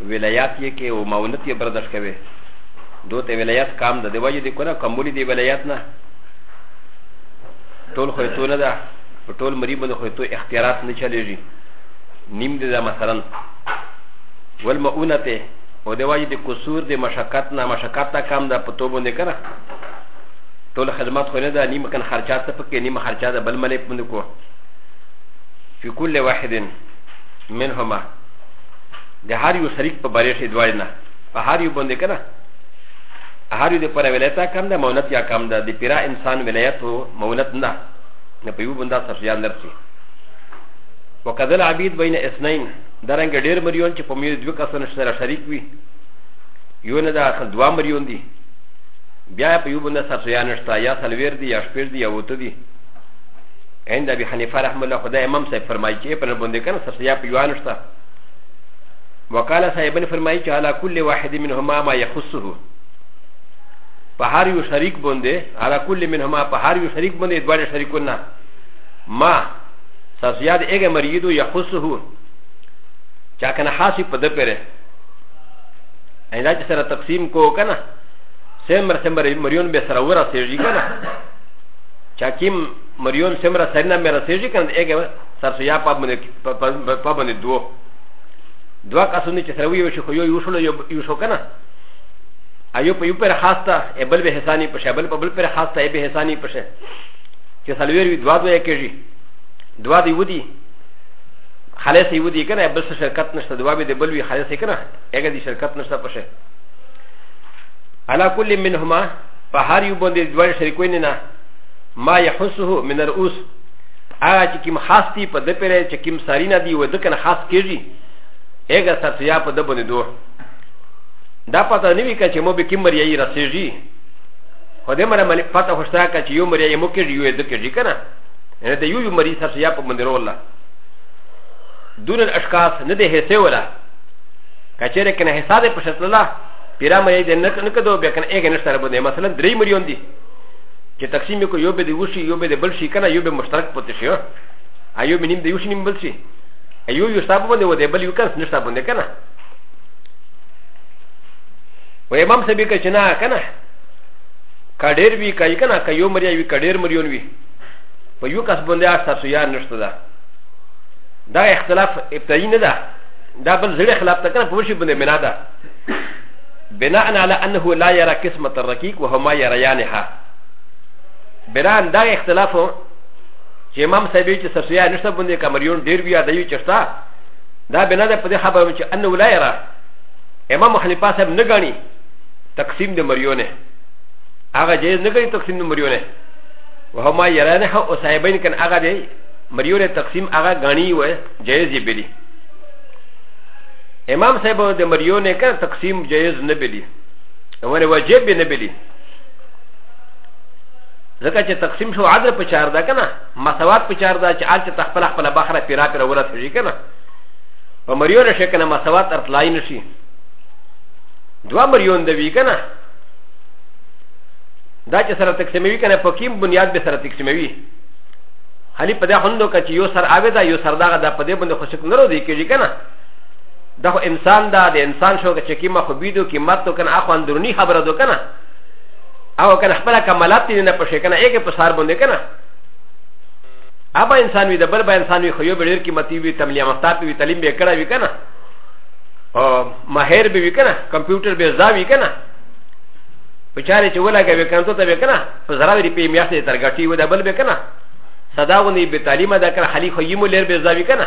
ولایات یې کې او معاونت یې برداشت کوي دو ته ولایات کام ده د وجه دی کنه کمولی دی ولایات نه ټول خو ته نه ده په ټول مری باندې خو ته اختیارات نه چلیږي نیم دی ده مثلا ول مؤونت او د وجه دی قصور دی مشقت نه مشقت تا کام ده په تو باندې کنه ټول خدمات خو نه ده نیم کن خرچات ته پکې نیم خرچات ده بل ملک باندې کو فی کل واحد منهما د هر یو شریک په باره کې دوه نه په هر یو باندې کنه هر یو د پر ولایت کم ده مونت یا کم ده د پیرا انسان ولایت هو مونت نه نه په یو بندا سرجان درسي وکذل عبید بین اسنین درنګ ډیر مریون چې په مې دوه کسان سره شریک وي یو نه دا دوه مریون دي بیا په یو بندا سرجان نشتا یا سلویر دي یا شپیر دي یا وته دي عند ابي حنيفه رحمه الله خدای امام صاحب فرمایي چې په باندې کنه سرجان په یو نشتا وقال صاحبن فرمایي چې علا کل واحد منهما ما يخصه په هر یو شریک باندې علا کل منهما په هر یو شریک باندې دواړه شریکونه ما سازیاد اګه مریدو يخصه چا کنه خاصی په ده پره اینا چې سره تقسیم کو کنه سمر سمر مریون به سره ورا سیږي کنه چا کیم مریون سمر سره نه مې رسیږي کنه اګه سر سیا په باندې په په باندې دوه دوه کسونه چې سره ویو شو خو یو یو شو یو شو کنه ایو په یو پر خاصه ایبل به حسانی پشه بل په بل پر خاصه ایبه حسانی پشه چې سلویر وی دوه دوه کېږي دوه دی ودی خلاص یو دی کنه بل شرکت نشته دوه به د بل وی خلاص کنه هغه دی شرکت نشته پشه على كل منهما فهر يبون دي دوار شركوين ما يحسه من الرؤوس هغه چې کوم خاص دی په د پیره چې کوم ساری نه دی و د کنه خاص کېږي هغه سرسیا په د باندې دوه دا پته نه وی که چې مو به کوم مریایي رسېږي خو د مره ملي پته خوشتا که چې یو مریایي مو کېږي یو د کېږي که نه نه د یو یو مری سرسیا په باندې روله دون الاشخاص نه د حصې ولا که چېرې کنه حساب په شتله پیرا مې دې نه کدو بیا کنه هغه نشته ربونه مثلا درې مریون دي چې تقسیم کو یو به دی وشي یو به دی بل شي کنه یو به مشترک پته شي ایو به نیم دی وشي نیم بل شي ایو یو صاحب باندې و دی بل یو کنه نشته باندې کنه و امام سبي که چې نه کنه کا ډېر وی کوي کنه که یو مریا وی که ډېر مریون وی په یو کس باندې اثر سو یا نشته ده دا اختلاف ابتدایي نه ده دا بل زړه خلاف ته کنه په وشي باندې بنا ده بناء على انه لا يرى قسمه الرقيق وهما يريانها بناء دا اختلاف چې امام صاحب چې سسویا نشته باندې کمریون ډیر بیا دی چې شته دا بنا ده په دې خبره چې ان ولا یرا امام حنیفه صاحب نه غني تقسیم د مریونه هغه جې نه غني تقسیم د مریونه وهما یرانه او صاحبین کن هغه دی مریونه تقسیم هغه غني و جایز یې بلی امام صاحب د مریو نه کنه تقسیم جایز نه بلی ونه واجب به نه بلی ځکه چې تقسیم شو عدل په چار ده کنه مساوات په چار ده چې آل چې تخپل خپل بخره پیرا پیرا ورت شي کنه په مریو نه شي کنه مساوات ارتلای نشي دوا مریون د وی کنه دا چې سره تقسیموي کنه په کیم بنیاد به سره تقسیموي هلی په دې خوندو کې چې یو سر اوی دا یو سر داغه دا په دې باندې خوشک نه رو دی کېږي کنه دغه انسان دا د انسان شو چې کیما خو بيدو قیمت تو کنه اخو اندرونی خبره دو کنه او کنه خپل کمالات نه پښې کنه یې کې په سار باندې کنه ابا انسان وي د بل به انسان وي خو یو ډېر قیمتي وي تملیا مختاب وي تعلیم به کړه وي کنه او ماهر به وي کنه کمپیوټر به زدا وي کنه په چارې چې ولګه وي کنه ته به کنه په زرا وی په میاشتې تر غټي و د بل به کنه صداونی به تعلیم ده کنه خلی خو یې مو لر به زدا وي کنه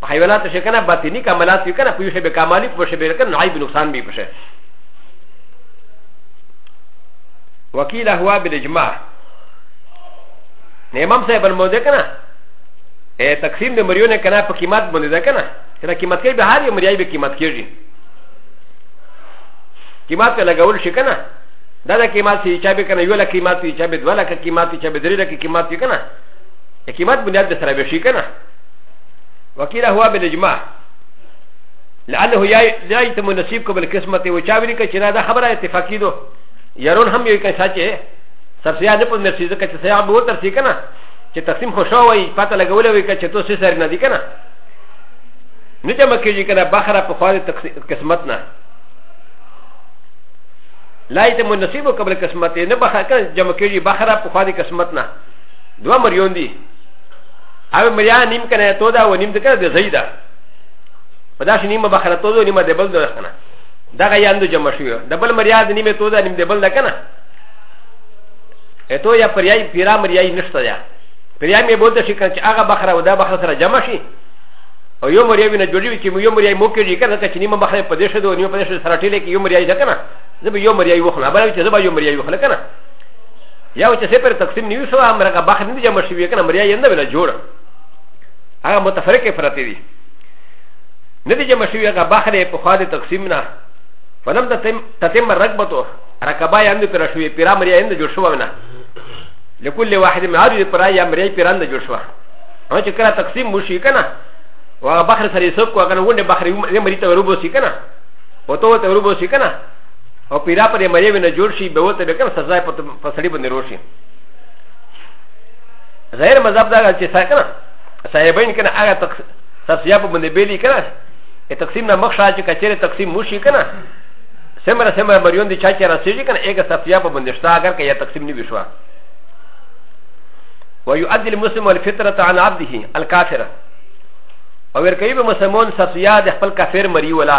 په حیوانات شي کنه باطنی کمالات وي کنه پوښه به کمالی پوښه به کنه عیب نقصان به پوښه وکیل هوا بالاجماع نه امام صاحب الموده کنه ا تقسیم د مریونه کنه په قیمت باندې ده کنه کنه قیمت کې به هر یو مریای به قیمت کېږي قیمت ته لګول شي کنه دا د قیمت چې چا به کنه یو لک قیمت چې چا به دوه لک قیمت چې چا به درې لک قیمت کنه قیمت بنیاد به سره به شي کنه وكيل هو بالاجماع لانه لا يتم نصيبك بالقسمه وشاورك شنا ده خبره اتفاقي دو يرون هم يو كان ساتي سرسيا نقول نفسي زكا سيا بو ترسي كنا چې تقسیم خوشو وي پته لګولې وي چې تو سې سر نه دي کنه نه چې مکه یې کنه بخره په خو قسمت نه لا يتم نصيبه قبل قسمته نه بخره کنه جمع کېږي بخره په خو قسمت نه دوه مریون دي او مریا نیم کنه تو دا و نیم د کنه د زی دا په داسې نیمه بخره تو نیمه د بل دا کنه دغه یاندو جمع شو د بل مریا د نیمه تو دا نیم د بل دا کنه اتو یا پریای پیرا مریای نشته یا پریای می بولته شي کنه چې هغه بخره و دا بخره سره جمع شي او یو مریا وینه جوړی وي چې یو مریا مو کېږي کنه چې نیمه بخره په دې شدو نیمه په دې شدو سره ټیلې کې یو مریا ځکنه زه به یو مریا وخلا بل چې زه به یو مریا وخلا کنه یا چې سپر تقسیم نیو شو امرګه بخ نه جمع شوی کنه مریا یې نه ولا جوړ هغه متفرقه فرته دي نه دي جمع شوی هغه بخ نه په خاله تقسیم نه فلم تتم تتم رغبته رکبا یې اند پر شوی پیرا مریا یې جوړ شو نه لكل واحد من هذه القرى يا مريا بيران جوړ شو هغه چې کله تقسیم وشي کنه و بحر سره سب کو هغه ونه بحر یې مری ته وروبو شي کنه وته ته وروبو شي کنه او پیرا پر مری ونه جوړ شي به وته به کنه سزا په سړی باندې روشي ظاهر مذهب دا چې سا کنه صاحبین کنه هغه تفسیر په باندې بیلی کنه ا تقسیم نه مخ شاته کچره تقسیم موشي کنه سمره سمره مریون دي چا چې راسیږي کنه هغه تفسیر په باندې شته اگر که یا تقسیم نه وشوا ويؤدي المسلم الفطره عن عبده الكافر او ورکوي به مسلمان تفسیر د خپل کافر مری ولا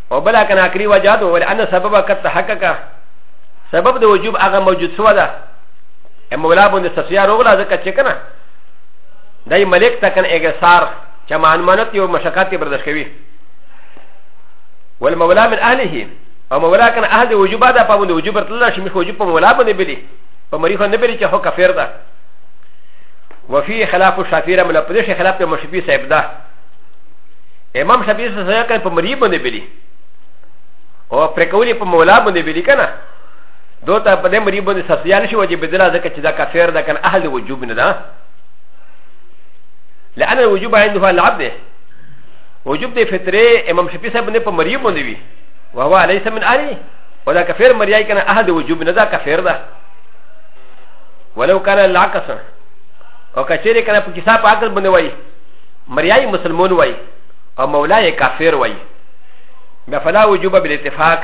او بلا کنه اکری وجه ده ول ان سبب کت حقق سبب د وجوب هغه موجود سو ده مولا باندې سسیا روغلا ځکه چې کنه دای ملک ته کنه اګسار چې مانمنت یو مشقات برداشت کوي والمولا من اهله او مولا کنه اهل وجوب ده په باندې وجوب تل شي مخ وجوب په مولا باندې بلی په مریخ نه بلی چې هو کافر ده وفي خلاف الشافعي رحمه الله په دې خلاف ته مشفي صاحب ده امام شافعي څه سره کوي په مري باندې بلی او پر کولی په مولا باندې بلی کنه دوته په دې مري باندې سسیا نشي وجه بدلا ځکه چې دا کافر ده کنه اهل وجوب نه ده لأن الوجوب عندها العبد وجوب دي فطري امام شفيع صاحب نه په مريم باندې وي وهو ليس من اهلي ولا كفير مرياي كان احد وجوب نه دا كفير ده ولو كان العكس او کچېرې کنه په کتاب عقل باندې وایي مرياي مسلمون وي او مولاي كافر وي بیا فلا وجوب بالاتفاق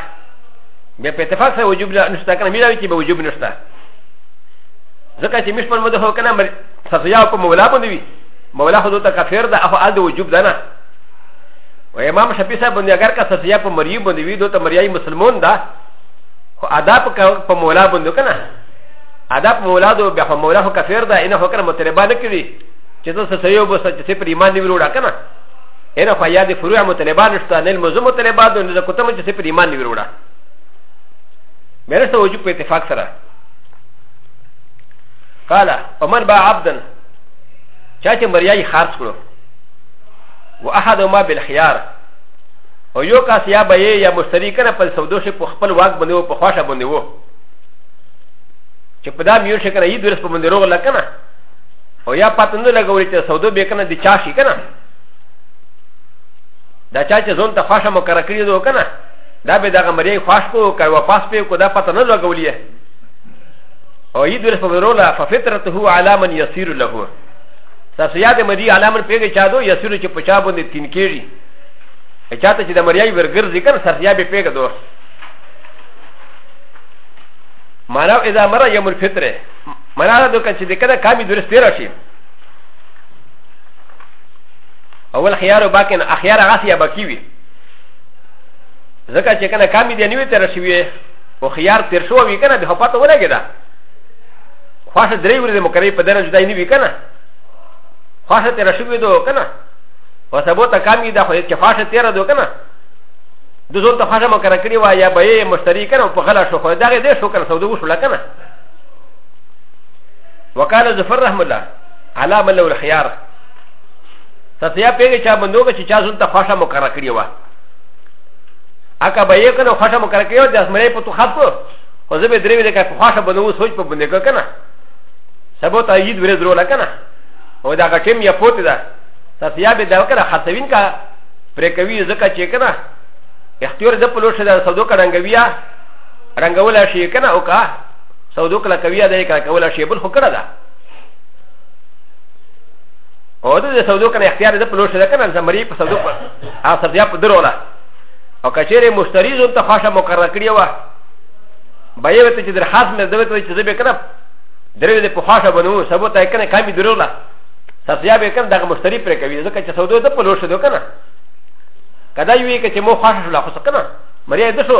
بیا په اتفاق سره وجوب نشته کنه میلاوی چې به وجوب نشته ځکه چې مش پر مده هو کنه مر سزا په مولا باندې وي مولا خو ته کافر ده اخو ال د وجوب ده نه و امام شفیع صاحب باندې اگر کا سزا په مری باندې وي دوی ته مریای مسلمان ده خو ادب په مولا باندې کنه ادب مولا دو بیا مولا خو کافر ده نه هو کنه متربا نه کړي چې ته څه یو بس چې پر ایمان نیول وړه کنه هر خو یاد فروع مطلبان شته نه مزه مطلبات نه د کوتم چې پر ایمان نیول وړه مېره څه وجو په اتفاق سره قال عمر با عبدن چا چې مریای خرڅ کړو واحد ما بالخيار او یو کاس یا به یا مشتری کنه په سودو شي په خپل واک باندې وو په خواشه باندې وو چې په دا میو شي کنه یی درس په باندې روغ لکنه او یا پاتې نه لګولې چې سودو به کنه د چا شي کنه دا چا چې ځون ته خوښه مقرره کړې ده کنه دا به دغه مریې خوښ کو کړ واپس په کو دا پاتې نه لګولې او یې درس په ورولا ففطرته علی من یسیر له تاسو یاد مری علامه پیګه چا دو یسیر چې پچا باندې تین کېږي چاته چې د مریای ورګر ذکر سرتیا به پیګه دو مانا اذا مر یوم الفطره منا دا دوکا چه دکنا کامی درست تیر شی اول خیارو باکن اخیار غاسی باکی وی ځکه چې کنه کامی دی نیوی تیر شوی او خیار تیر شو وی کنه به پته ولګی دا خاصه درې ورځې مکرې په درنه جدای نیوی کنه خاصه تیر شوی دو کنه و سبو ته کامی دا خو چې خاصه تیر دو کنه د زول ته خاصه مکرې کړی و یا به مشتری کنه په غلا شو خو دا غي دې شو کنه سودو شو لکنه وقال زفر رحم الله على ملو الخيار ستیا پیګه چا بندوګه چې چا زون ته خوښه مقرره کړی و اکه به یې کنه خوښه مقرره کړی و د اسمرې په تو خاص او زه به درې ویل کړه خوښه بنو سوچ په بندګه کنه سبو ته یید ورې درو لکنه او دا غټیم یا پوت ده ستیا به دا وکړه خاصوین کا پرې کوي زکه چې کنه اختیار د پلوشه د سودو کډنګویا رنگولا شي کنه او کا سو دو کلا کوي دا کلا کولا شی بل خو کړه دا او د سو دو کنه اختیار د پلوشه ده کنه زمری په سو دو په اثر بیا په دروله او کچېره مشتری زون ته خاصه مقرره کړی و بیا وته چې در خاص مې دوی ته چې زبې کنه درې دې په خاصه بنو سبو ته کنه کمی دروله سسیا به کنه دغه مشتری پر کوي ځکه چې سو دو د پلوشه ده کنه کدا یوې کې چې مو خاصه شو لا خو کنه مری د شو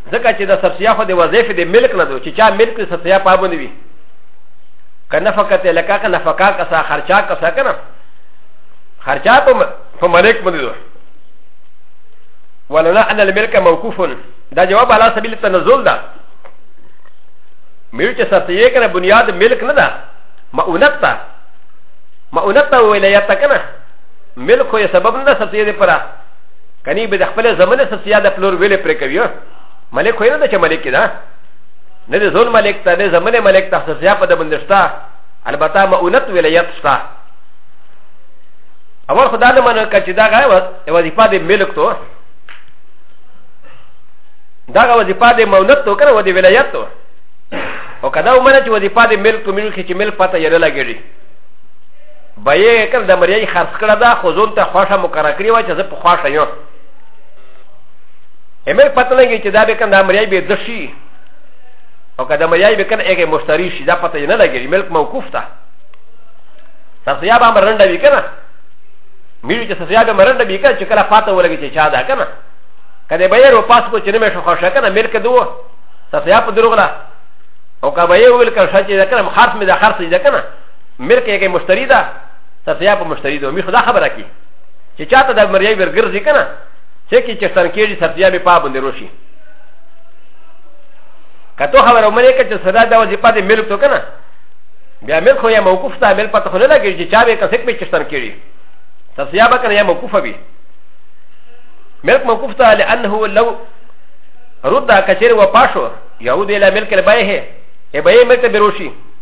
ځکه چې د سرسیا خو د وظیفې د ملک نه دو چې چا ملک د سرسیا پابند وي که نفقه ته لکه که نفقه کسا خرچا کسا که نه خرچا په ملک باندې دو ولنا ان الملک موقوف دا جواب على سبيل التنزل ده ملک سرسیا کنه بنیاد ملک نه ده مؤنت ده مؤنت ده ویلیت کنه ملک خو یې سبب نه ده سرسیا دی پره کني به د خپل زمونه څخه سیاده پلور ویلې پرې کوي ملک خو نه ده چې ملک ده نه د زول ملک ته نه زمونه ملک ته خصوصیا په د بندشتا البته مؤنت ولایت شتا اول خدا نه منو کچ دا غا وظیفه د ملک تو دا غا وظیفه د مؤنت تو کنه و د ولایت تو او کدا ومنه چې وظیفه د ملک تو ملک چې ملک پته یې نه لګیږي به یې کړ د مریای خرڅ کړه دا خو ځون ته خوښه مقرره کړې وه چې زه په خوښه یم امیر پته لګي چې دا به کنه د مریای به د شي او که د مریای به کنه هغه مشتری شي دا پته نه لګي ملک موقوف ده تاسو یا به مرنده وی کنه میری چې تاسو یا به مرنده وی کنه چې کله پته ولګي چې چا ده کنه کله به یې رو پاس کو چې نه مې شو خوښه کنه ملک دوه تاسو یا په دروغ نه او که به یې ویل کنه چې دا کنه خرڅ مې دا خرڅ دې کنه ملک یې مشتری ده تسیا په مشتری ده می خدا خبره کی چې چاته د مریای ورګرځي کنه چې کی چې ستن کېږي سرتیا به پابند روشي کته خبره مې کې چې صدا د وظیفه د ملک تو کنه بیا ملک خو یا موقوف ته مل پته خو نه لګي چې چا به کسک به چشتن کړي تسیا به کنه یا موقوف وي ملک موقوف ته لانه لو رد کثیر و پاشو یهود الى ملک البیه ای بای ملک بروشی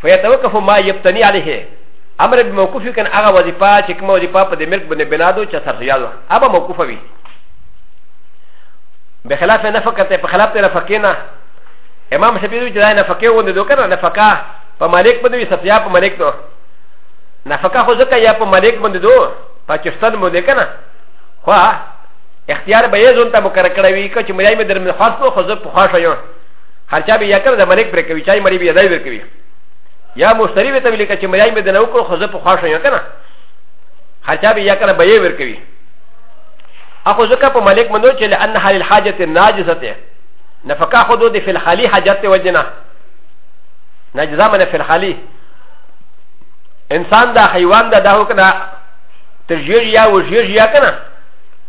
فيتوقف ما يبتني عليه امر بموقوف كان اغا وظيفه چې کومه وظيفه په دې ملک باندې بنا دو چې سرسيادو ابا موقوف وي بخلاف نفقه ته په خلاف ته نفقه نه امام شفیع چې دا نفقه و نه دوکره نفقه په مالک باندې وي سرسیا په مالک دو نفقه خو ځکه یا په مالک باندې دو پاکستان باندې کنه خو اختیار به یې ځون ته مقرر کړی وي که چې ملای مې درمل خاص نو خو زه په خوښه یم هر چا به یا کړ د ملک پر کوي چای مړي به دای ور کوي یا مشتری به ته ویل کچې مړی به د نو کړو خو زه په خوښه یم کنه هر چا به یا کړ به یې ور کوي اخو ځکه په ملک منو چې لئن حال الحاجت ناجزه ته نفقه خو د فل خالی حاجت وجنه ناجزه من فل خالی انسان دا حیوان دا دا هو کنه تجیر یا وجیر یا کنه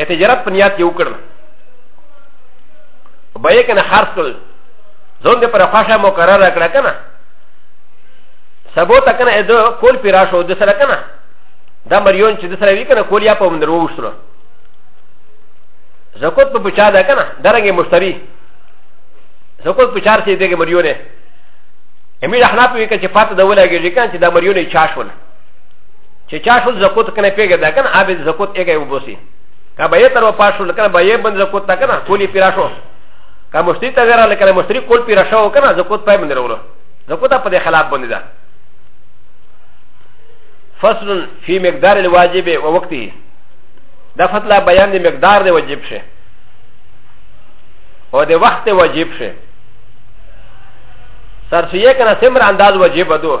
ا ت ج ر ت ب ن ي ا ت ي و ك ر م و ب ي ك ن ح ر س ل زون د پر خوشا مقرر کړه کنه سبوت کنه د کول پیرا شو د سره کنه دا مریون چې د سره وی کنه کول یا په مندر وښلو زکوت په بچا ده کنه درنګ مشتری زکوت په چار سي دغه مریونه امیر احناف وی کنه چې فاته د ولاګی ځکه چې دا مریونه چا شول چې چا شو زکوت کنه پیګه دا کنه ابي زکوت ایګه وبوسي کا به تر و پاشو لکه به یې بند زکوت تا کنه کولی پیرا شو کا مشتری ته غره لکه مشتری کول پیرا شو کنه زکوت پای باندې وروړو زکوت په دې خلاف باندې ده فصل فی مقدار الواجب و وقته دا فتلا بیان دی مقدار دی واجب شه او دی وقت واجب شه سرسیه کنه سمر انداز واجب دو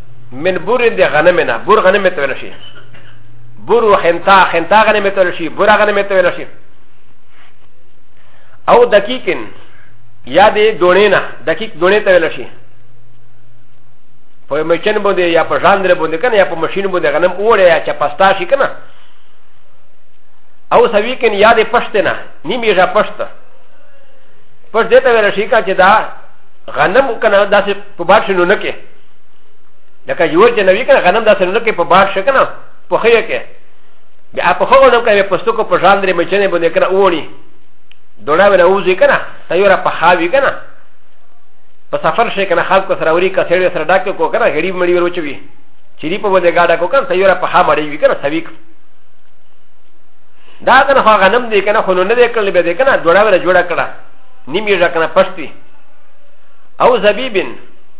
من بور د غنم نه بور غنم ته ویل شي بور وخنتا خنتا غنم ته ویل شي بور غنم ته ویل شي او دقیقن یا د دونې نه دقیق دونې ته ویل شي په مچن باندې یا په ژاندر باندې کنه یا په ماشین باندې غنم وړه یا چې پستا شي کنه او سوي کن یا د پښت نه نیمه ژا پښت پښت دې ته ویل شي کا چې دا غنم کنه داسې په بار شنو نه کې لکه یو چې نوی کنه غنم داسې نه کې په بار شي کنه په خیه کې بیا په خو غنم کې په ستوکو په ځان درې مچنه باندې کنه وونی دوړا ولا وځي کنه ته یو را په خاوي کنه په سفر شي کنه خلکو سره وري کا سړي سره ډاکه کو کنه غریب مړي وروچوي چې دی په باندې گاډه کو کنه ته یو را په خا مړي وي کنه سويک دا کنه خو غنم دی کنه خو نه دی کړل به دی کنه دوړا ولا جوړا کړه نیمه ځکنه پښتي او زبیبن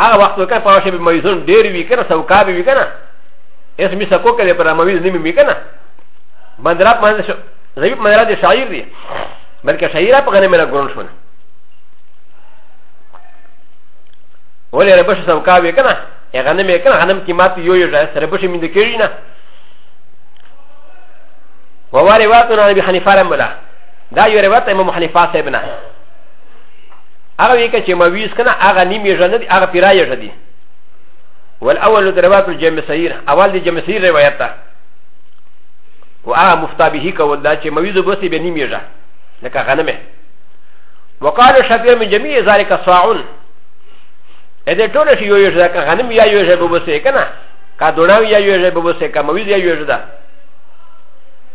هغه وخت وکړه په شی به مریضون ډیر وی کنه سوکا به وی کنه اس می سکو کړي پر مریض نیمه می کنه بندرات باندې شو زیب مدرا دي شاعر دي بلکې شاعر په غنه مې راګون شو ولې ربش سوکا وی کنه ا غنه مې کنه غنم کې مات یو یو ځای سره بش مې د کېږي نه وواري واتو نه به حنیفه رملا دا یو روایت امام حنیفه صاحب نه هغه وی کچې ما ویس کنه هغه نیم یې ژنه دي هغه پیرا یې ژدي ول اول د روایت جمع سیر اول د جمع سیر روایت ده او هغه مفتابهی کول دا چې مویز بوسی به نیم یې ژه لکه غنمه وقال شفیع من جميع ذلك صاعون ا دې ټول شي یو یو ځکه غنم یا یو ځای بوسه کنه کا دوناو یا یو ځای بوسه کا مویز یا یو ځای ده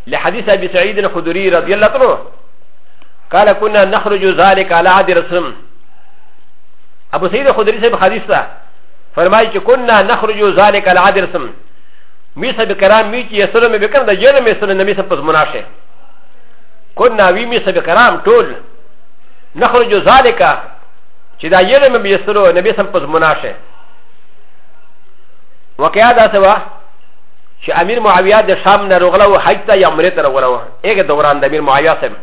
لحديث ابي سعيد الخدري رضي الله عنه قال كنا نخرج ذلك على عهد رسول ابو سعيد الخدري صاحب حديث ده فرمائي چې كنا نخرج ذلك على عهد رسول مي صاحب کرام مي چې يسره مې بکر د جره مې سره نبی صاحب پس مناشه كنا وي مي صاحب کرام ټول نخرج ذلك چې دا یره مې يسره نبی صاحب پس مناشه وکیا دا سوا چې امیر معاویه د شام نه رغله او حج ته یې عمرې ته رغله و هغه دوران د امیر معاویه صاحب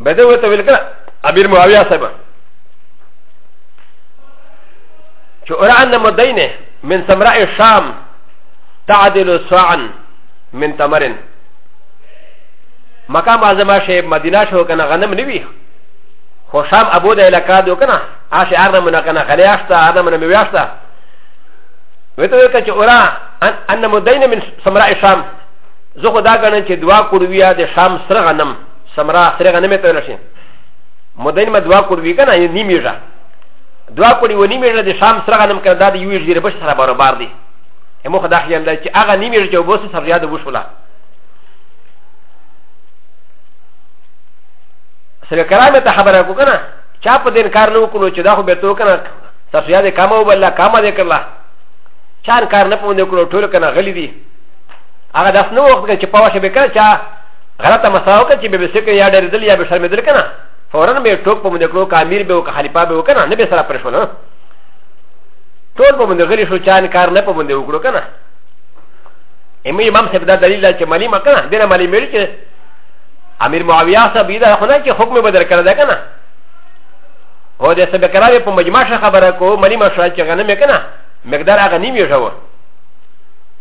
بده وته ویل کړه امیر معاویه صاحب چې اوران مدینه من سمراء الشام تعدل صاعا من تمرن مقام اعظم شیب مدینه شو کنه غنم نیوی خو شام ابو د علاقه دو کنه اشه ارنه من کنه خلیاشتا ارنه من میاشتا وته وکړه چې اورا ان مدینه من سمراء الشام زه خو دا ګڼم چې دوا کورویا د شام سره غنم سمرا سره غنم ته ورشي مدین ما دوا کوروی کنه یې نیمیږه دوا کوری و نیمیږه د شام سره غنم کنه دا د یوې ژیره بش سره برابر دی مو خدا خیال دی چې هغه نیمیږه چې وبوسه سره یاد وشولا سره کرامه ته خبره کو کنه چا په دین کار نه وکړو چې دا خو به تو کنه تاسو یاد کامو بل کامه دې کړلا چار کار نه پوند کړو ټول کنه غلی دي هغه داس نو وخت کې چې پاوه شي به کړ چې غلطه مسله وکړه چې به به سکه یا ډېر دل یا به شرمېدل کنه فورا به ټوک په مونږ کړو کامیر به وکړه خلیفہ به وکړه نه به سره پرېښونه ټول په مونږ غلی شو چان کار نه په مونږ وکړو کنه امي امام صاحب دا دلیل چې مالی ما کنه دنه مالی مېل چې امیر معاویه صاحب دا خو نه چې حکم بدل کړل دا کنه او د سبه کرامه په مجمع خبره کو مالی ما شو چې غنه مې کنه مقدار هغه نیمه شوه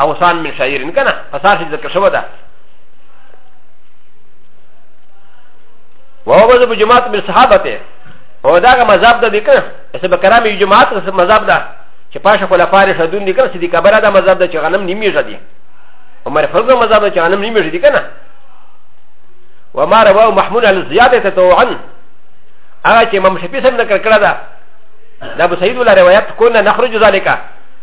اوسان من شاعرين كنا فصار شد ذكر شودا وهو مذهب جماعة من صحابته هو داغ مذهب ده كنا اسم كرامي جماعة مذهب ده چې پاشه خلفاء رشدون دي کنه صدیق کبره دا مذهب ده چې غنم نیمه ژدي عمر فرض مذهب ده چې غنم نیمه ژدي کنه وما رواه محمود على الزيادة تتوعا هغه چې امام شفیع سم ذکر کړه دا دا ابو سعید ولا روایت کونه نخرج ذالکه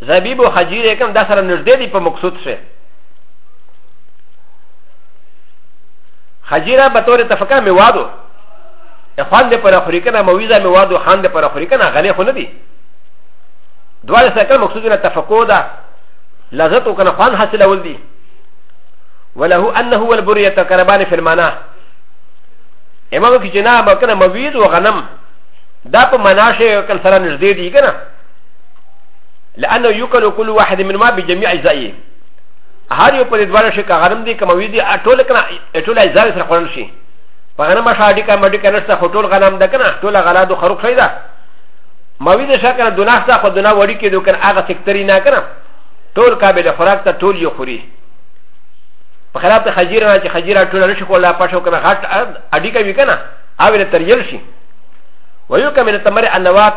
زبیب او خجیر یې کوم دا سره نږدې دي په مقصود شي خجیره به تور تفکه میوادو خوان دې پر خوري کنه مویزه میوادو خان دې پر خوري کنه غلې خو نه دي دواړه سره کوم مقصود نه تفکو ده لذت او کنه خوان حاصل اول دي وله انه هو البر يتقربان في المعنى امام کی جناب کنه مویز او غنم دا په مناشه کن سره نږدې دي کنه لانه يكل كل واحد منهما بجميع اجزائه هر یو په دې دواړو شي که غنم دي که مویز دي ټول کنه ټول اجزاوې سره خوړل شي په غنم شا ډي که مډي که نشته خو ټول غنم ده کنه ټول غلا دو خروق شي ده مویز شا کنه دونه شته خو دونه وړي کېدو کنه هغه سکتري نه کنه ټول قابل خوراک ته ټول یو خوري په خلاف د خجیر نه چې خجیر ټول نه شي کولا پښو کنه غټ اډی کوي کنه او نه تریل شي ویو کمنه تمر انوات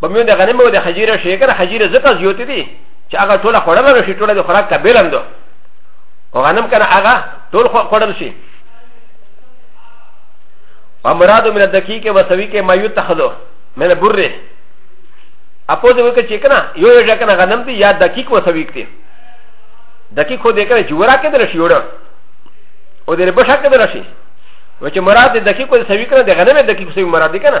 په میو د غنمو د خجیره شي کنه خجیره زکه زیوت دي چې هغه ټوله خوړل نه شي ټوله د خوراک کبیلند او غنم کنه هغه ټول خوړل شي و مراد من الدقیق و سوی کې ما یتخذو من بره اپو دې وکړه چې کنه یو یو ځکه غنم دي یا دقیق و سوی کې دقیق خو دې کنه جوړه کې درشي وړه او دې بشا کې درشي و چې مراد دقیق و سوی کنه د غنم دقیق سوی مراد کنه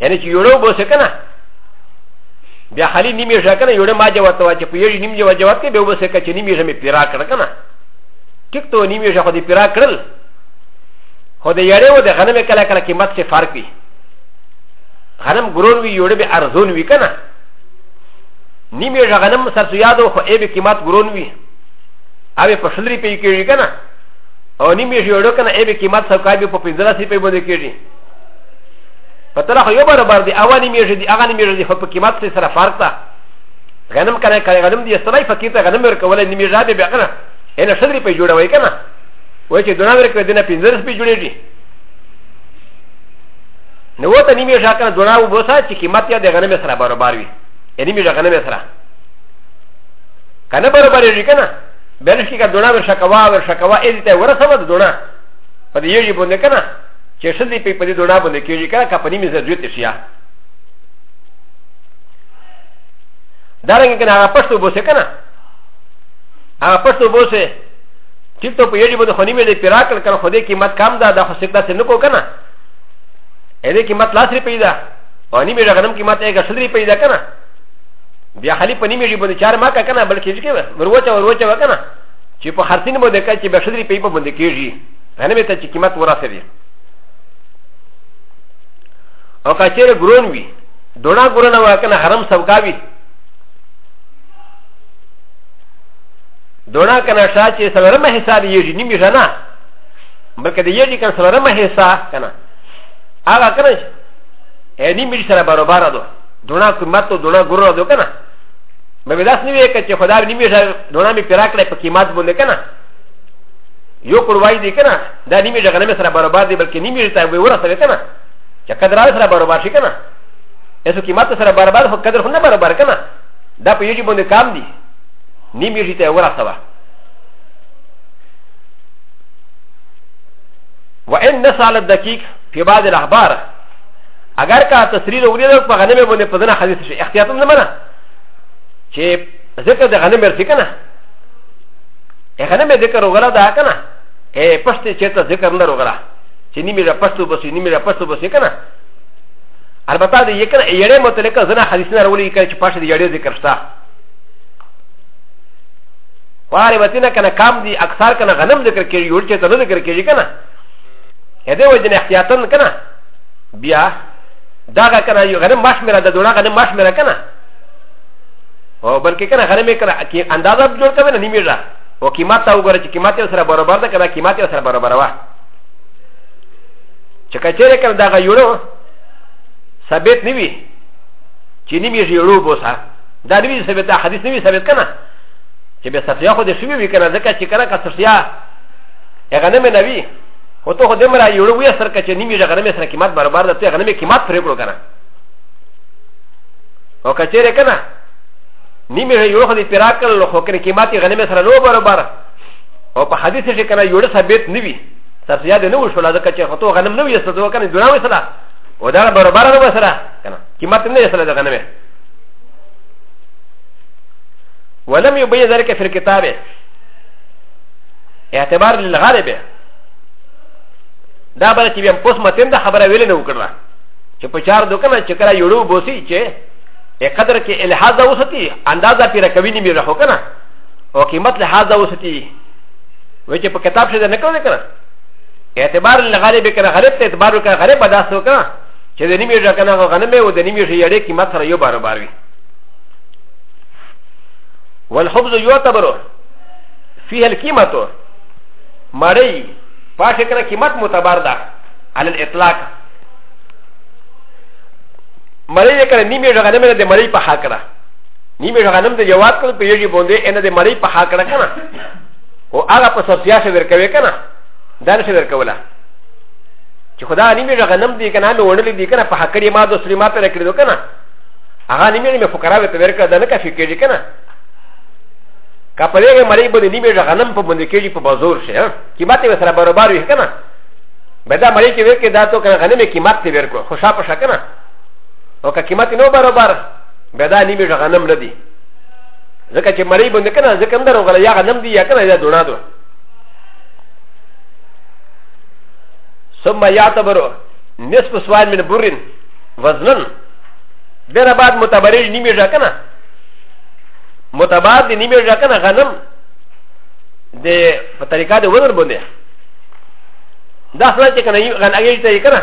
يعني چې يوړو بوسه کنه بیا خالي نیمه ژا کنه یوړه ما جواب ته واچې په یوړي نیمه جواب جواب کې به وسه کچې نیمه ژا مې پیرا کړ کنه ټیک ته نیمه ژا خو دې پیرا کړل خو دې یړې و د غنم کله کله قیمت څخه فرق وي غنم ګرون وي یوړه به ارزون وي کنه نیمه ژا غنم سر سو یادو خو ای به قیمت ګرون وي اوی په شلری پی کېږي کنه او نیمه ژا یوړه کنه ای به قیمت سو کای به په 15 سي پی باندې کېږي په تر خو یو برابر دی اول میږي دی هغه میږي دی خو په قیمت سره سره فرق ده غنم کنه کړي غنم دی استلای فقیر ته غنم ورکول نه میږي به بیا کنه اله شدري په جوړه وای کنه وای چې دونه ورکړه دینه 15 په جوړېږي نو ته نیمه شاکه دونه وبوسه چې قیمت یې د غنم سره برابر وي یعنی میږي غنم سره کنه برابر یې کنه بل شي کا دونه ورشکوا ورشکوا اې ته ورسوه دونه په دې یوه باندې کنه چې ښځې پې په دې دوړه باندې کېږي که نه که په نیمې زرجوې ته شي دا رنګه که نه هغه پښتو بوسې که نه هغه پښتو بوسې ټیک ته په یوې باندې خو نیمې دې پیرا کړ که نه خو دې قیمت کم ده دا خو سکتا سې نه کو که نه دې قیمت لاس رې پیدا او نیمې غنم قیمت یې ګسل رې پیدا که نه بیا خلی په نیمې باندې چار ما که نه بلکې چې وروچه وروچه وکړه چې په خرڅین باندې که چې بشدري پیپه باندې کېږي غنمې ته چې قیمت ورسېدي او که چېرې ګرون وي دونا ګرونه وه که نه حرم سوکا وي دونا که نه شا چې څلورمه حصه د یېږي نیم یې نه بلکې د یېږي که نه څلورمه حصه که نه هغه که نه چې نیم یې سره برابره ده دونا قیمت او دونا ګرونه ده که نه به مې داس نه وي که چې خدای نیم یې دونا مې پیرا کړی په قیمت باندې که نه یو پړوای دی کنه دا نیمه د غنم سره برابر دی بلکې نیمه ته به ورسوي کنه چې قدر سره برابر شي کنه اسو قیمت سره برابر خو قدر خو نه برابر کنه دا په یوه باندې کام دی نیمه ته ورسوي وان نسال الدقيق في بعض الاخبار اگر کا تصریح وګړي د په غنمه باندې په دنا حدیث شي احتیاط نه منه چې ذکر د غنمه رسې کنه ا خ ن م ذكر وغلا دا كنا ا پشت چيتا ذكر نر وغلا چه نيمي را پشتو بسي نيمي را پشتو بسي كنا البته د یکن یړې متعلق زنه حدیث نه راولي کړي چې پاشه د یړې ذکر شته واره وتینا کنه کام دي اکثر کنه غنم ذکر کړي یور چې ته نه ذکر کړي کنه هدا وجنه احتیاطن کنه بیا دا کنه یو غنم ماش میرا د دوړه غنم ماش میرا کنه او بلکې کنه خره مې کړه کې اندازه جوړ کوي نه نیمه را او قیمت او ګره چې قیمت یې سره برابر ده کنه قیمت یې سره برابر واه چې کچېره کنه دا غیړو ثابت نیوي چې نیمه غیړو بوسه دا نیوي ثابت حدیث نیوي ثابت کنه چې به صفیا خو دې شوی وی کنه ځکه چې کنه کا صفیا هغه نه مې نوي هو ته خو دې مرا یوړو وی سر کچې نیمه غنمه سره قیمت برابر ده ته غنمه قیمت پرې کړو کنه او کچره کنه نیمه یو خو دې پیرا کړل خو کنه قیمتي غنمه سره نو برابر او په حدیث کې کنه یو ثابت نه وي تر یاد نه وشو لا ځکه چې خو تو غنم نه وي څه دوه کنه جوړاوي سره او دا برابر نه وسره کنه قیمت نه سره د غنمه ولم يبين ذلك في الكتاب اعتبار للغالب دا بل چې بیا پوس متن د خبره ویل نه وکړه چې په چار دوکنه چې کله یوړو بوسی چې ا قدر کې الحاظ اوستی اندازه پیره کوي نه میره هو کنه او قیمت له حاظ اوستی و چې په کتاب څه نه کړو کنه اعتبار له غالب کنه غالب ته اعتبار کنه غالب ادا سو کنه چې د نیمه ځکه نه غنمه او د نیمه ځې یړې قیمت سره یو بار بار وي والخبز يعتبر فيه القيمه مړی پاشه کنه قیمت متبر ده على الاطلاق مړی یې کړه نیمې ژغه نمې د مړی په حق کړه نیمې ژغه نم د جواب کړ په یوه باندې ان د مړی په حق کړه کنه او هغه په سبسیا څه ورکوي کنه دا نه څه ورکوله چې خدا نیمې ژغه نم دی کنه نو وړلې دی کنه په حق کړي ما د سلیما په کړو کنه هغه نیمې مې فقرا به تور کړه دا نه کافي کېږي کنه که په دې مړی باندې نیمې ژغه نم په باندې کېږي په بازور شي ها کی ماته وسره برابر وي کنه به دا مړی کې ورکې دا تو کنه غنمې قیمت ته ورکړو خو شا په شا کنه او که قیمت نو برابر به دا نیمې ژه غنم نه دي ځکه چې مړی باندې کنه ځکه هم دروغله یا غنم دي یا کنه یا دونا دو ثم يعتبر نصف سواد من برين وزنن بنا بعد متبرج نيمي جاكنا متباد نيمي جاكنا غنم د په طریقه د وزن باندې دا خلا چې کنه غن اگې ته کنه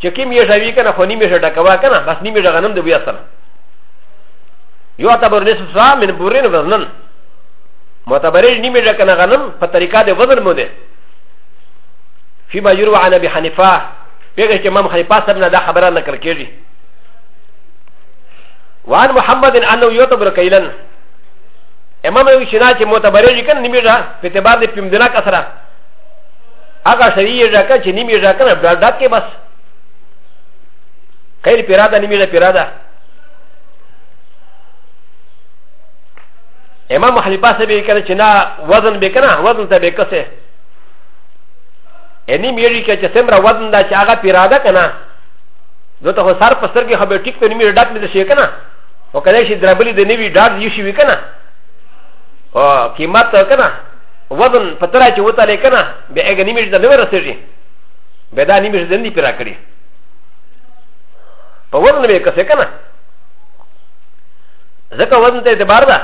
چې کې مې ژوي کنه خو نیمه ژډه کوا کنه بس نیمه ژډه غنم دی بیا سره یو اعتبار نس سا من بورین وزنن معتبرې نیمه ژډه کنه غنم په طریقه دی وزن مو دی فی ما یرو عن ابي حنیفه پیغه چې امام حنیفه صاحب نه دا خبره نقل کړي وعن محمد انه يعتبر كيلن امام نووي چې نه چې معتبرې دي کنه نیمه ژا په اعتبار د پیمدلا کسره هغه شریعه ژا کنه چې نیمه ژا کنه ډاډات کې بس خیر پیرا ده نیمه پیرا ده امام حلیفا سه به کنه چې نه وزن به کنه وزن ته به کسه انی میری کې چې سمره وزن دا چې هغه پیرا ده کنه نو ته سر پستر کې خبر ټیک په نیمه ډاک مې شي کنه او کله شي دربلي د نوي ډاټ یو شي وکنه او قیمت کنه وزن پتره چې وته لیکنه به هغه نیمه د نور رسېږي به دا نیمه زندي پیرا کړی په وزن به کسه کنه ځکه وزن ته اعتبار ده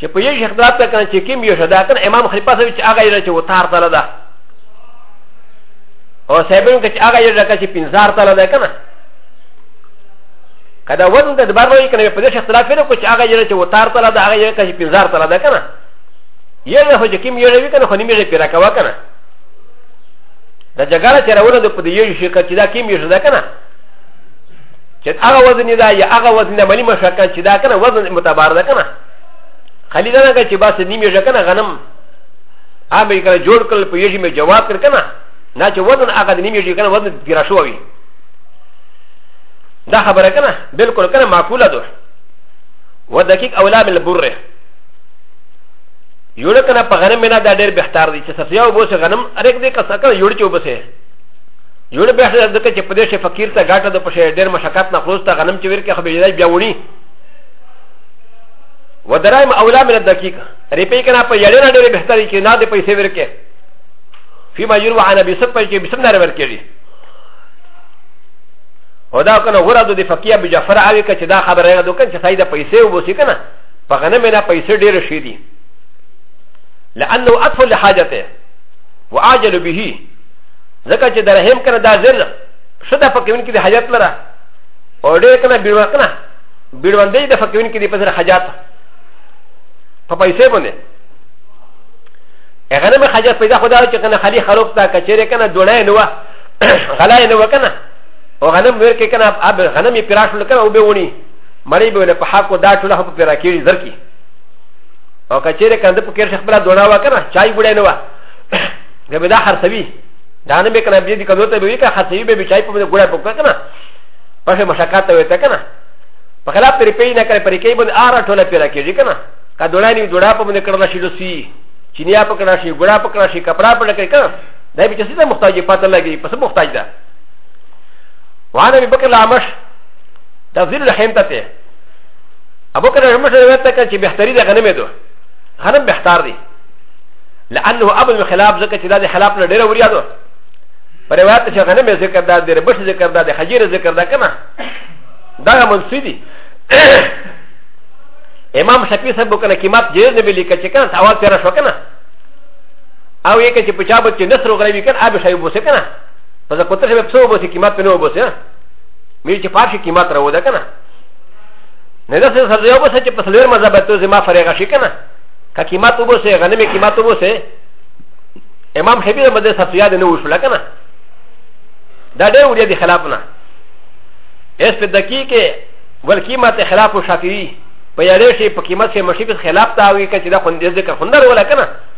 چې په یوه شخص داته کنه چې کیم یو شدا کنه امام خلیفہ سوي چې هغه یې چې وتار تل ده او صاحبین کې چې هغه یې راکړي چې پنځار تل ده کنه که دا وزن د دبر وي کنه په دې اختلاف نه کو چې هغه یې چې وتار تل دا هغه یې کښې پنځار تل دا کنه یې نه هو چې کیم یې وی کنه خو نیمه پیرا کوا کنه دا جګړه چې راوړل د په دې یو شي چې دا کیم یې ده کنه چې هغه وزن دا یا هغه وزن د ملي مشکل چې دا کنه وزن متبار ده کنه خلی دا نه چې بس نیمه یې کنه غنم هغه یې کنه جوړ کړل په یوه می جواب کړ کنه نه چې وزن هغه نیمه یې کنه وزن پیرا شوی دا خبره کنه بالکل کنه معقوله ده و دقیق اولا من البره یوړ کنه په غنم نه دا ډیر بهتر دی چې سسیا او بوسه غنم اریک دې کسا کنه یوړ چې وبسه یوړ به هغه دغه چې په دې شي فقیر ته غاټه د پښه ډیر مشکات نه خلاص ته غنم چې ورکه خو به بیا ونی و درایم اولا من الدقیق ریپې کنه په یړې نه ډیر بهتر دی چې نه دې پیسې ورکه فيما يروى عن ابي سبع كي بسم الله ربك او دا کنه غره د فقيه به جعفر اوی کچ دا خبره نه دوکن چې سايده پیسې وبوسي کنه په غنم نه پیسې ډېر شي دي لانه اطفل حاجته واجل به ځکه چې درهم کنه دا زر شدا فقيون کې د حاجت لره او ډېر کنه بیړ کنه بیړ باندې د فقيون کې د پسر حاجت په پیسې باندې هغه نه مې حاجت پیدا خدا چې کنه خالي خروب تا کچېره کنه دونه نه وه غلا نه وکنه او غنم ور کې کنه اب غنم یې پیراش لکنه او به ونی مړی به له په حقو دا ټول په پیرا کې زر کې او کچېره کنده په کې شیخ بلا دونه وکنه چای ګړې نه و که به دا خرڅوي دا نه به کنه به دې کدو ته به وی که خرڅوي به چای په ګړې په کنه پښه مشکات وي ته کنه په خلاف پر پی نه کړ پر کې باندې آره ټول پیرا کې کنه کا دونه نه دونه په باندې کړل شي لسی چینیا پکړا شي ګړا پکړا شي کپڑا پکړا شي دا به چې څه محتاج یې پته لګي په څه محتاج ده وعن ابي بكر العمش تفضيل الحين تته ابو بكر العمش روایت ته چې بهتري ده غنمه ده غنم بهتر دي لانه ابو الخلاف ذکر چې دا د خلاف نه ډیره وریا ده پر روایت چې غنمه ذکر ده د ربش ذکر ده د خجیر ذکر ده کنه دا منسوی دي امام شفیع صاحب کنه قیمت جیز نه بلی کچ کنه سوال تیرا شو کنه او یې که چې په چا به چې نسر وغلی وي که نه آب شای وبوسې که نه په ځکه کوتر به پسه وبوسې قیمت پې نه وبوسې نه مې چې پاک شي قیمت راو ده که نه نه داسې سره یو بوسه چې په څلور مذهب ته زما فرېغه شي که نه که قیمت وبوسې غنمې قیمت وبوسې امام شبیر مده سفیا د نه وشول کنه دا ډېر وړي دي خلاف نه اس په دقیق ول قیمت خلاف شافعی په یارې شي په قیمت شي مشي په خلاف تا وی کچې دا خوندې ذکر خوندر ولا کنه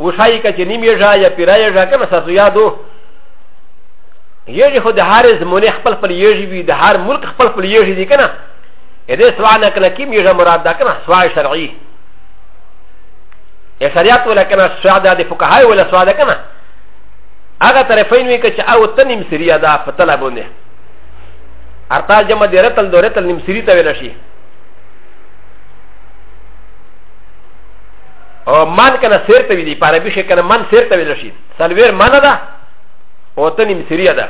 و شای که چه نیم یه جا یا پیرا یه جا کنه سازو یادو یه جی خود ده هر زمونه خپل خپل یه جی بی ده هر ملک خپل خپل یه جی دی کنه اده سوا نکنه کیم یه جا مراد ده کنه سوا شرعی یا شریعت ولا کنه سوا ده ده فقهای ولا سوا ده کنه اغا طرفین وی که چه او تنیم سریع ده فتلا بونه ارتال جمع ده رتل دو رتل نیم سریع تا ویلشی او من کنه سیر ته ویلی په عربي شي کنه من سیر ته ویل شي سلویر من ده او ته نیم سیریه ده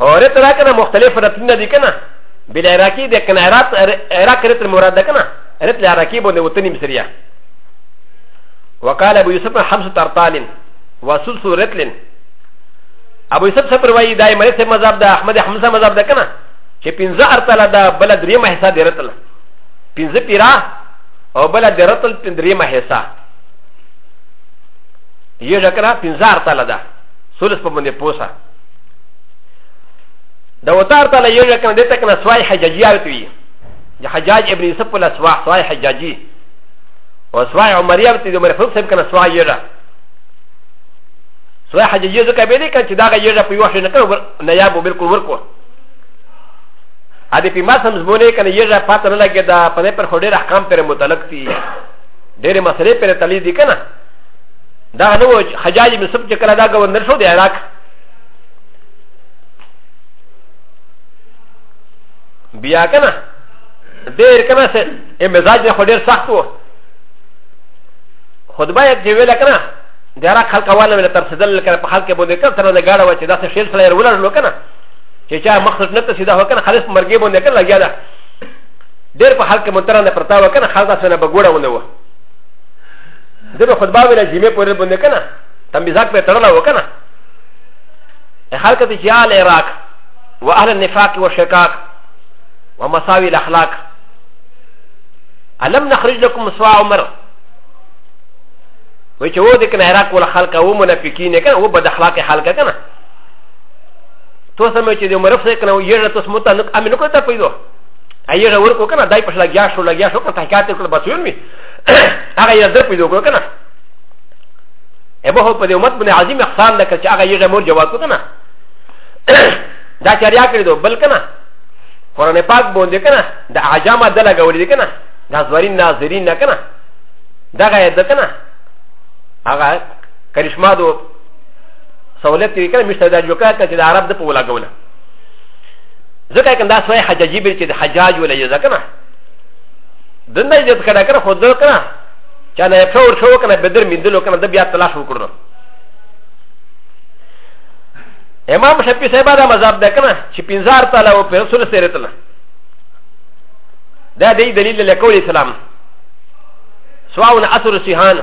او رت را کنه مختلف رتونه دي کنه بل عراقي ده کنه عراق عراق رت مراد ده کنه رت العراقي بونه او ته نیم سیریه وقال ابو يوسف حمص ترطال وسلس رتل ابو يوسف سفر وايي دائما رت مذهب ده احمد حمزه مذهب ده کنه چې پنځه ارتله ده بل درېمه حصه د رتل پنځه پیرا او بل د رتل درېمه حصه یې ځکه پنځه ارتله ده سولس په باندې پوسه د وتار تله یې ځکه د تک نه سوای حجاجي اوتوي د حجاج ابن یوسف په لاس واه سوای حجاجي او سوای عمري اوتي د مرفوض صاحب کنه سوای یې ده سوای حجاجي ځکه به دې کړ چې دا یې ځکه په یو شي نه کړو نه یا به بالکل ورکو ا دې په ما سم زمونه کنه یې را پاتې نه لګي دا په دې پر خو ډېر احکام پر متعلق دي ډېر مسلې پر تلې دي کنه دا نو حجاج بن سب چې کله دا گورنر شو د عراق بیا کنه ډېر کنه سه ا مزاج نه خو ډېر سخت وو خطبه یې چې ویل کنه د عراق خلک والا مې تر سدل کنه په خلک باندې کړ تر دا غاړه و چې دا څه شیل سره ولر لو کنه چې چا مخصوص نه ته سیده وکنه خالص مرګي باندې کنه لګیا ده ډېر په حال کې مونتره نه پرتا وکنه خاص داسې نه بګوړه ونه و د په خطبه ویل جمعې پورې باندې کنه تم بزاک په تړلا وکنه خلک ته چې آل عراق و اهل النفاق و شکاک و مساوي الاخلاق الم نخرج لكم سوا عمر وچ و دې کنه عراق ول خلک و منافقین کنه و بد اخلاق خلک کنه تو سمه چې د مرف سره کنه یې راته سمو ته نک امینو کوته پیدو هغه را ورکو کنه دای په شلا ګیا شو لګیا شو کنه تحقیقات کړو بسون می هغه یې در پیدو کړو کنه ابه په دې امت باندې عظیم احسان لکه چې هغه یې مور جواب کو کنه دا چاریا کړی دو بل کنه قران پاک باندې کنه د عجامه دلا غولې کنه دا زورین ناظرین نه کنه دا غیر د کنه هغه کرشما دو سهولت یې کړی مشته دا جوکا کړه چې د عرب د په ولاګوله ځکه کنه دا سوی حجاجي بل چې د حجاج ولې یې ځکه نه دنده یې دې کړه کړه خو دل کړه چې نه یې څور شو کنه بدر میندلو کنه د بیا تلاش وکړو امام شفیع صاحب دا مذهب ده کنه چې پنځار تعالی او پر رسول سره تل دا دې دلیل له کول اسلام سواء اثر سیحان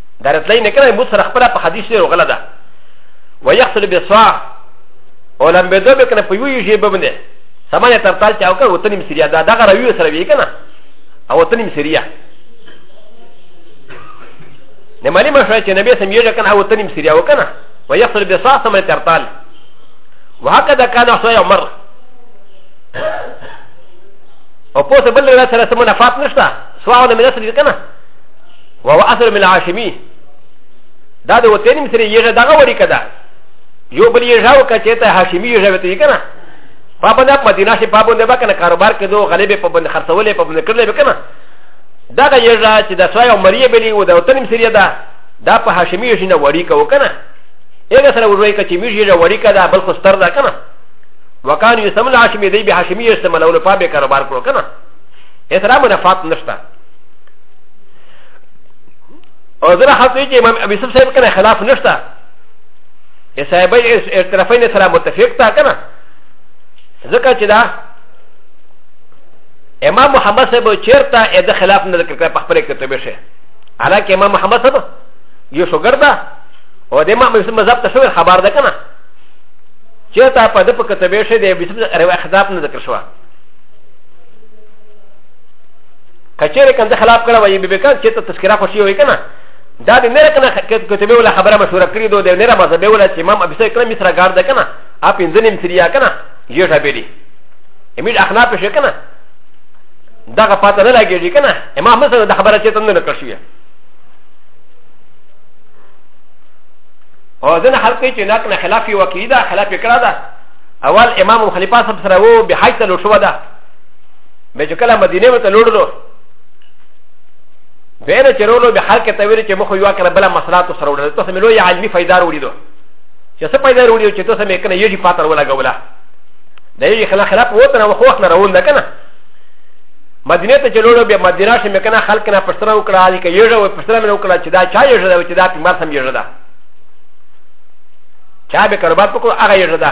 دا رتلای نه کنه مو سره خپل په حدیث دی وغلا ده ويغسل بسوا ولم بدو بکنه په یو یو جیب باندې سمانه ترتال چاو کړ وته نیم سریا دا دغه راوی سره وی کنه او وته نیم سریا نه مالي مشوره چې نبی سم یو کنه او وته نیم سریا وکنه ويغسل بسوا سمانه ترتال وهكذا كان عصاي عمر او پوسه بل له سره سمونه فات نشته سوا ونه مې نسل کنه وهو اثر من العاشمي دا د وطن مصر یغه دغه وړي کده یو بل یې ژاو کچې ته هاشمي یې ژاو ته کنه په باندې په مدینه شي په باندې وکنه کاروبار کېدو غلبې په باندې خرڅولې په باندې کړلې وکنه دغه یې ژا چې د سوای عمرې بلی و د وطن مصر یې دا دا په هاشمي یې نه وړي کو کنه یغه سره وروي کچې میږي یې وړي کده بل خو ستر دا کنه وکانو یې سمل هاشمي دی به هاشمي یې سملول په به کاروبار کړو کنه احترام نه فاط نشته او زه راحت وي چې امام ابي صاحب کنه خلاف نشته یې صاحب یې طرفین سره متفق تا کنه ځکه چې دا امام محمد صاحب چیرته یې د خلاف نه ذکر کړ په خپل کتابه شي حالانکه امام محمد صاحب یو شوګر ده او د امام ابي صاحب مذهب ته شوی خبر ده کنه چیرته په د په کتابه شي د ابي صاحب روایت خلاف نه ذکر شوی کچېرې کنده خلاف کړه وایي به کان چې ته تذکره خوشي وي کنه دا د نره کنه کتبه ولا خبره مشوره کړی دو د نره مذهب ولا چې امام ابي سعيد کړه مصر ګارد کنه اپ انځنې مصریا کنه یې ټابېری امیر اخنا پښه کنه دا غ پاته نه لګېږي کنه امام مثلا د خبره چې تم نه کړ شي او ځنه خلک چې نه کنه خلاف یو کې دا خلاف کړه دا اول امام خلیفہ صاحب سره وو به حیث لو شو ده به چې کله مدینه وته لوړلو به نه چرولو به خلک ته ویل چې مخ یو کړه بل مسله تو سره وړل تاسو ملو یا علمي فائدار وړیدو چې څه پیدا وړیو چې تاسو مې کنه یوجی پاتر ولا غولا د یوجی خلا خلاف وته نه خو خلا راول نه کنه مدینه ته چلوړو به مدینه شې مې کنه خلک نه پښتنه وکړه علي کې یوجه و پښتنه مې وکړه چې دا چا یوجه دا چې دا په مرسم یوجه دا چا به کاروبار وکړو هغه یوجه دا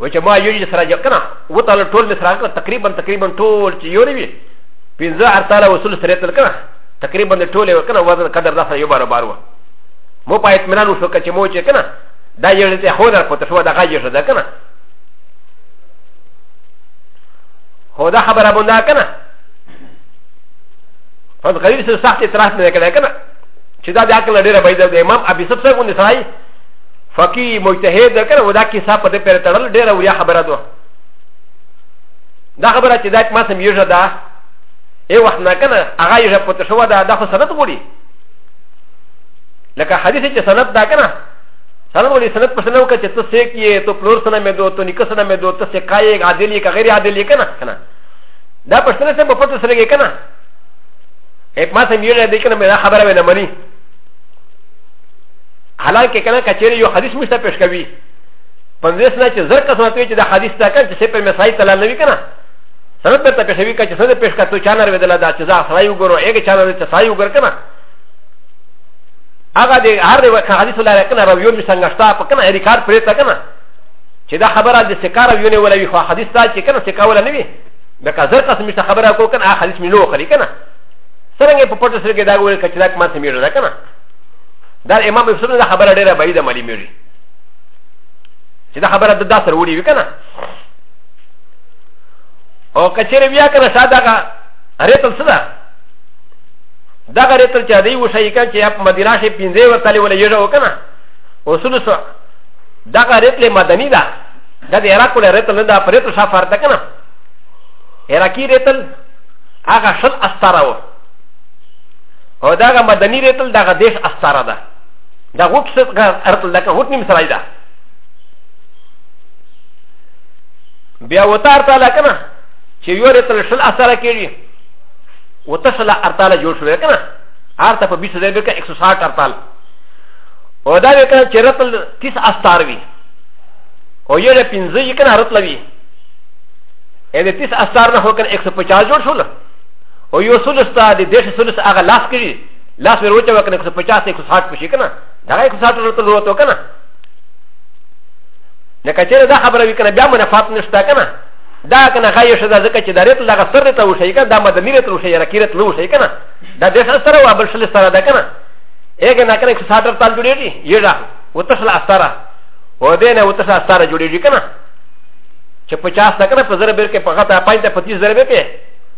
و چې ما یو چې سره جوړ کنه و تعالی ټول می سره کړ تقریبا تقریبا ټول چې یو نیوی پنځه ارتاله وصول سره تل کنه تقریبا د ټول یو کنه وزن قدر داسه یو بار بار و مو په اطمینان وشو چې مو چې کنه دا یو ته خو در پته شو دا غاجه شو دا کنه هو دا خبره بندا کنه فد غریب سره سخت اعتراض نه کړه کنه چې دا د عقل ډیره پیدا دی امام ابي سب سره غونډه سره فقی مجتهد ده کنه و دا کیسه په دې پیر تړل ډېره وریا خبره ده دا خبره چې دا ما سم یوژه ده ای وخت نه کنه هغه یوژه پته شو ده دا خو سند وړي لکه حدیث چې سند ده کنه سند وړي سند په سند وکړه چې ته سیک یې ته پلور سره مې دوه ته نیکه سره مې دوه ته سکایې عادل یې که غیر عادل یې کنه کنه دا پښتنه سم په پته سره کې کنه ای ما سم یوژه ده کنه مې دا خبره ونه مني حالانکه کنه کچېری یو حدیث مشته پیش کوي پنځه سنه چې زر قسمه ته چې د حدیث ته کنه چې په مسای ته لاله وی کنه سند ته پیش وی کنه چې سند پیش کړه ته چانر ودل دا چې زه سړی وګورو هغه چانر چې سړی وګور کنه هغه د هر یو حدیث لاره کنه راویو می څنګه شتا په کنه ریکارډ پرې تا کنه چې دا خبره د سکار ویونه ولا وی خو حدیث ته چې کنه سکا ولا نه وی د کزر قسم څه خبره کو کنه حدیث می لو خلی کنه څنګه په پټو سره کې دا ویل کچې دا کما سمیر ده کنه دا امام ابن سنه دا خبره ډیره بعیده معلومیږي چې دا خبره د داسر وړي وي کنه او کچېره بیا کنه ساده کا ریتل څه ده دا ریتل چې دی وشي کنه چې په مدینه شي پینځه ورتلې ولې یې راو کنه او سلوس دا ریتل مدني ده دا د عراق ولې ریتل نه ده پر ریتل سفر ده کنه عراقي ریتل هغه شل استاره وو او دغه مدني رتل دغه دیش استاره ده دا غوټ څه رتل ده که غوټ نیم سړی ده بیا وتار تعالی کنه چې یو رتل شل استاره کېږي وتشل ارتاله جوړ شوی کنه هر ته په 20 ځای به کې 160 ارتال او دا به کنه چې رتل 30 استار وي او یو له 15 یې کنه رتل وي اې دې 30 استار نه هو کنه 150 جوړ شول او یو سلس ته د دېرش سلس هغه لاس کړي لاس ور وچه وکنه که پچاس ایک ساټ پشي کنه دا ایک ساټ ورته لوت وکنه نه کچره دا خبره وی کنه بیا منفات نشته کنه دا کنه غایې شدا ځکه چې دا رت لغه سر ته وشي کنه دا مدنی رت وشي را کیرت لو شي کنه دا د سر سره او بل شل سره دا کنه هغه نه کنه ایک ساټ ورته جوړیږي یړه وتسل استره و د ن و ت س ا س ت ا ر ج و ر ي ج ي ك ن ا چې پچاس تکنه په زر بیر کې په غطا پاین ته پتیس زر بیر کې